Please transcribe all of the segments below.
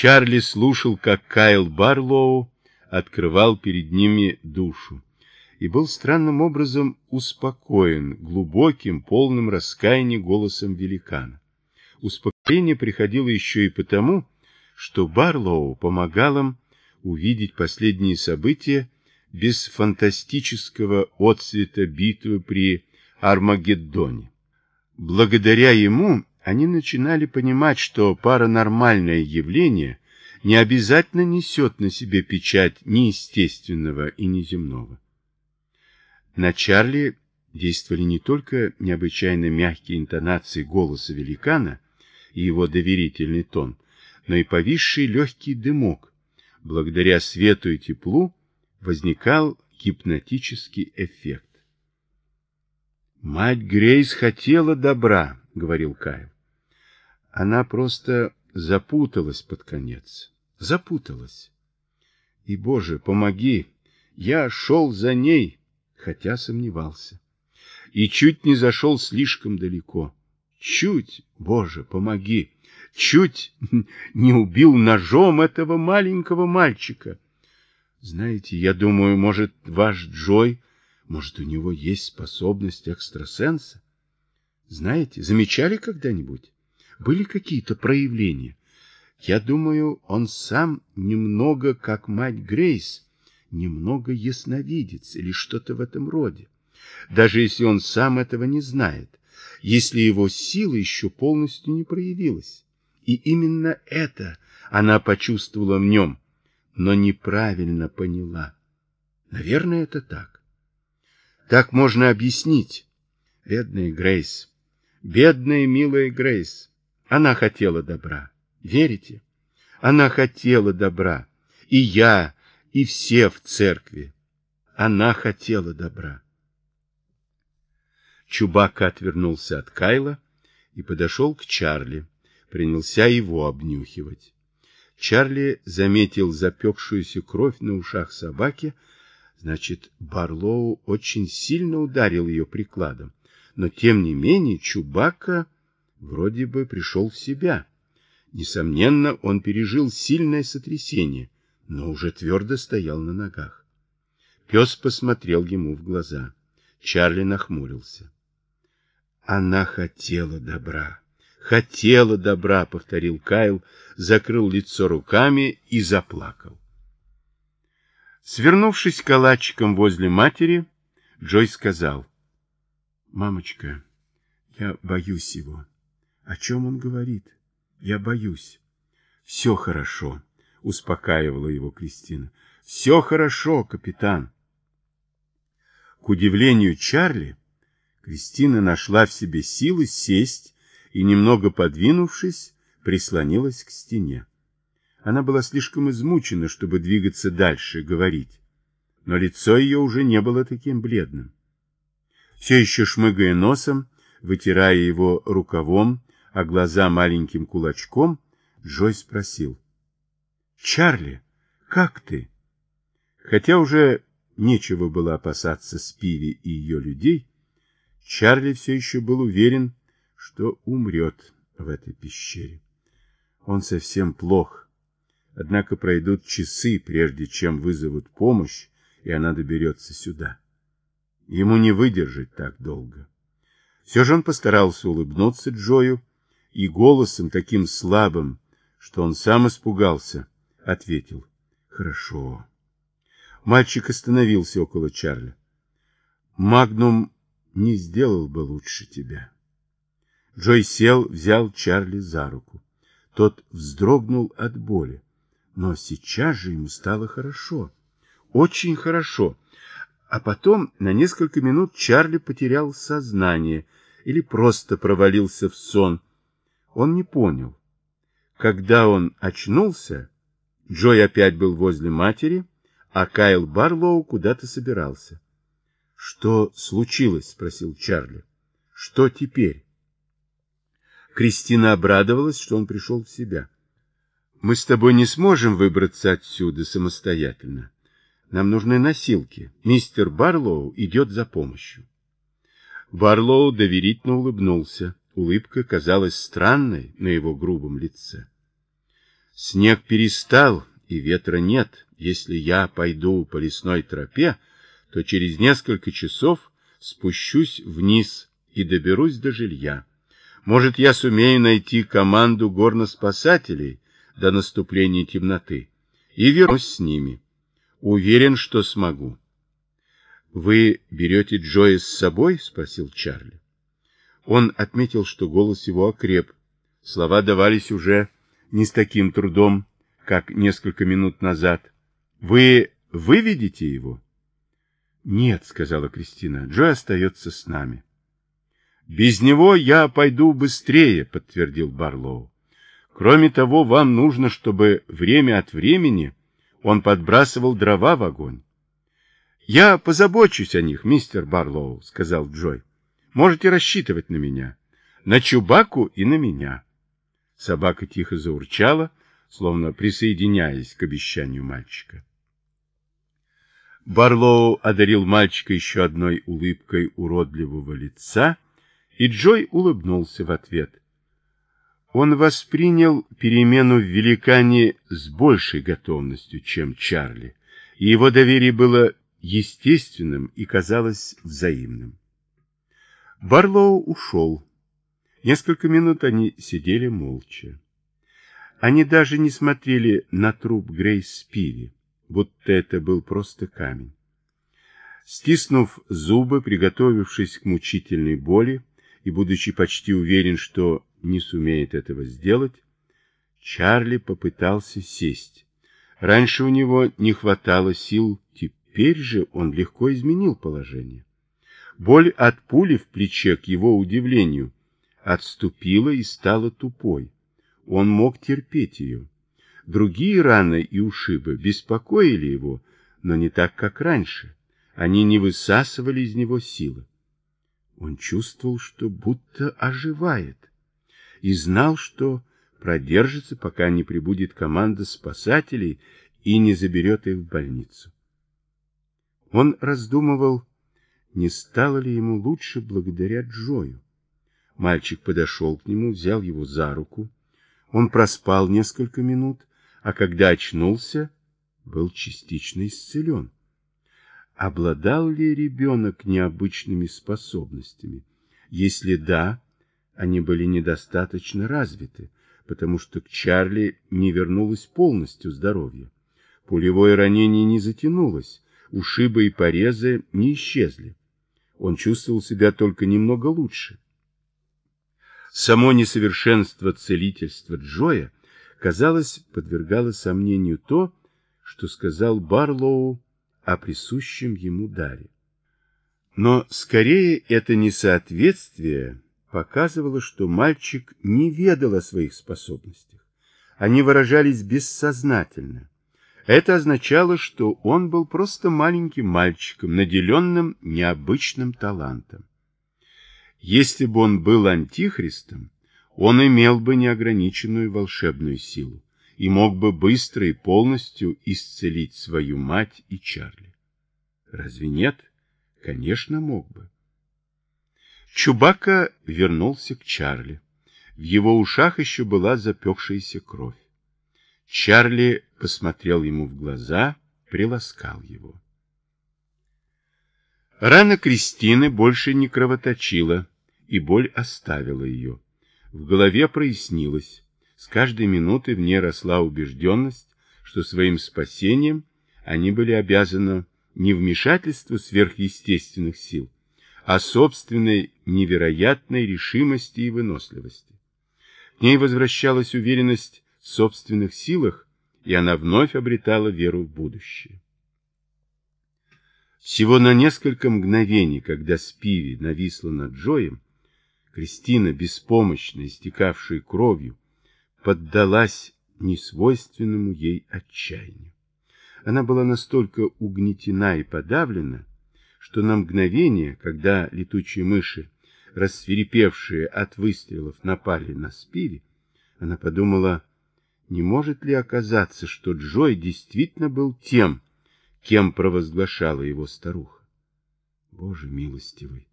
Чарли слушал, как Кайл Барлоу открывал перед ними душу и был странным образом успокоен глубоким, полным раскаяния голосом великана. Успокоение приходило еще и потому, что Барлоу помогал им увидеть последние события без фантастического отцвета битвы при Армагеддоне. Благодаря ему они начинали понимать, что паранормальное явление не обязательно несет на себе печать неестественного и неземного. На Чарли действовали не только необычайно мягкие интонации голоса великана и его доверительный тон, но и повисший легкий дымок. Благодаря свету и теплу возникал гипнотический эффект. «Мать Грейс хотела добра», — говорил Кайл. Она просто запуталась под конец. Запуталась. И, Боже, помоги, я шел за ней, хотя сомневался. И чуть не зашел слишком далеко. Чуть, Боже, помоги, чуть не убил ножом этого маленького мальчика. Знаете, я думаю, может, ваш Джой, может, у него есть способность экстрасенса? Знаете, замечали когда-нибудь? Были какие-то проявления? Я думаю, он сам немного, как мать Грейс, немного ясновидец или что-то в этом роде. Даже если он сам этого не знает, если его сила еще полностью не проявилась. И именно это она почувствовала в нем, но неправильно поняла. Наверное, это так. Так можно объяснить. Бедная Грейс, бедная милая Грейс, она хотела добра. Верите? Она хотела добра. И я, и все в церкви. Она хотела добра. Чубака отвернулся от Кайла и подошел к Чарли, принялся его обнюхивать. Чарли заметил запекшуюся кровь на ушах собаки, значит, Барлоу очень сильно ударил ее прикладом, но тем не менее Чубака вроде бы пришел в себя. Несомненно, он пережил сильное сотрясение, но уже твердо стоял на ногах. Пес посмотрел ему в глаза. Чарли нахмурился. Она хотела добра. Хотела добра, повторил Кайл, закрыл лицо руками и заплакал. Свернувшись калачиком возле матери, Джой сказал, «Мамочка, я боюсь его. О чем он говорит? Я боюсь. Все хорошо, успокаивала его Кристина. Все хорошо, капитан. К удивлению Чарли, Кристина нашла в себе силы сесть и, немного подвинувшись, прислонилась к стене. Она была слишком измучена, чтобы двигаться дальше, говорить. Но лицо ее уже не было таким бледным. Все еще шмыгая носом, вытирая его рукавом, а глаза маленьким кулачком, Джой спросил. «Чарли, как ты?» Хотя уже нечего было опасаться Спиви и ее людей, Чарли все еще был уверен, что умрет в этой пещере. Он совсем плох, однако пройдут часы, прежде чем вызовут помощь, и она доберется сюда. Ему не выдержать так долго. Все же он постарался улыбнуться Джою, и голосом таким слабым, что он сам испугался, ответил «Хорошо». Мальчик остановился около Чарли. «Магнум не сделал бы лучше тебя». Джой сел, взял Чарли за руку. Тот вздрогнул от боли. Но сейчас же ему стало хорошо. Очень хорошо. А потом на несколько минут Чарли потерял сознание или просто провалился в сон, он не понял. Когда он очнулся, Джой опять был возле матери, а Кайл Барлоу куда-то собирался. — Что случилось? — спросил Чарли. — Что теперь? Кристина обрадовалась, что он пришел в себя. — Мы с тобой не сможем выбраться отсюда самостоятельно. Нам нужны носилки. Мистер Барлоу идет за помощью. Барлоу доверительно улыбнулся. Улыбка казалась странной на его грубом лице. Снег перестал, и ветра нет. Если я пойду по лесной тропе, то через несколько часов спущусь вниз и доберусь до жилья. Может, я сумею найти команду горноспасателей до наступления темноты и вернусь с ними. Уверен, что смогу. — Вы берете Джоя с собой? — спросил Чарли. Он отметил, что голос его окреп. Слова давались уже не с таким трудом, как несколько минут назад. — Вы выведете его? — Нет, — сказала Кристина, — Джой остается с нами. — Без него я пойду быстрее, — подтвердил Барлоу. Кроме того, вам нужно, чтобы время от времени он подбрасывал дрова в огонь. — Я позабочусь о них, мистер Барлоу, — сказал Джой. — Можете рассчитывать на меня, на Чубаку и на меня. Собака тихо заурчала, словно присоединяясь к обещанию мальчика. Барлоу одарил мальчика еще одной улыбкой уродливого лица, и Джой улыбнулся в ответ — он воспринял перемену в великане с большей готовностью, чем Чарли, и его доверие было естественным и казалось взаимным. Барлоу ушел. Несколько минут они сидели молча. Они даже не смотрели на труп Грейс Спири, будто это был просто камень. Стиснув зубы, приготовившись к мучительной боли, и будучи почти уверен, что не сумеет этого сделать, Чарли попытался сесть. Раньше у него не хватало сил, теперь же он легко изменил положение. Боль от пули в плече, к его удивлению, отступила и стала тупой. Он мог терпеть ее. Другие раны и ушибы беспокоили его, но не так, как раньше. Они не высасывали из него силы. Он чувствовал, что будто оживает и знал, что продержится, пока не прибудет команда спасателей и не заберет их в больницу. Он раздумывал, не стало ли ему лучше благодаря Джою. Мальчик подошел к нему, взял его за руку. Он проспал несколько минут, а когда очнулся, был частично исцелен. Обладал ли ребенок необычными способностями? Если да, они были недостаточно развиты, потому что к Чарли не вернулось полностью здоровье. Пулевое ранение не затянулось, ушибы и порезы не исчезли. Он чувствовал себя только немного лучше. Само несовершенство целительства Джоя, казалось, подвергало сомнению то, что сказал Барлоу о присущем ему даре. Но скорее это несоответствие показывало, что мальчик не ведал о своих способностях. Они выражались бессознательно. Это означало, что он был просто маленьким мальчиком, наделенным необычным талантом. Если бы он был антихристом, он имел бы неограниченную волшебную силу и мог бы быстро и полностью исцелить свою мать и Чарли. Разве нет? Конечно, мог бы. Чубака вернулся к Чарли. В его ушах еще была запекшаяся кровь. Чарли посмотрел ему в глаза, приласкал его. Рана Кристины больше не кровоточила, и боль оставила ее. В голове прояснилось. С каждой минутой в ней росла убежденность, что своим спасением они были обязаны не вмешательству сверхъестественных сил, о собственной невероятной решимости и выносливости. К ней возвращалась уверенность в собственных силах, и она вновь обретала веру в будущее. Всего на несколько мгновений, когда Спиви нависла над Джоем, Кристина, беспомощно истекавшая кровью, поддалась несвойственному ей отчаянию. Она была настолько угнетена и подавлена, что на мгновение, когда летучие мыши, рассверепевшие от выстрелов, напали на Спири, она подумала, не может ли оказаться, что Джой действительно был тем, кем провозглашала его старуха. Боже милостивый!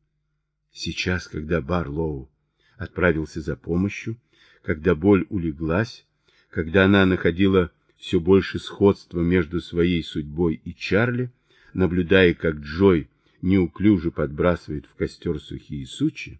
Сейчас, когда Барлоу отправился за помощью, когда боль улеглась, когда она находила все больше сходства между своей судьбой и Чарли, наблюдая, как Джой неуклюже подбрасывает в костер сухие сучья,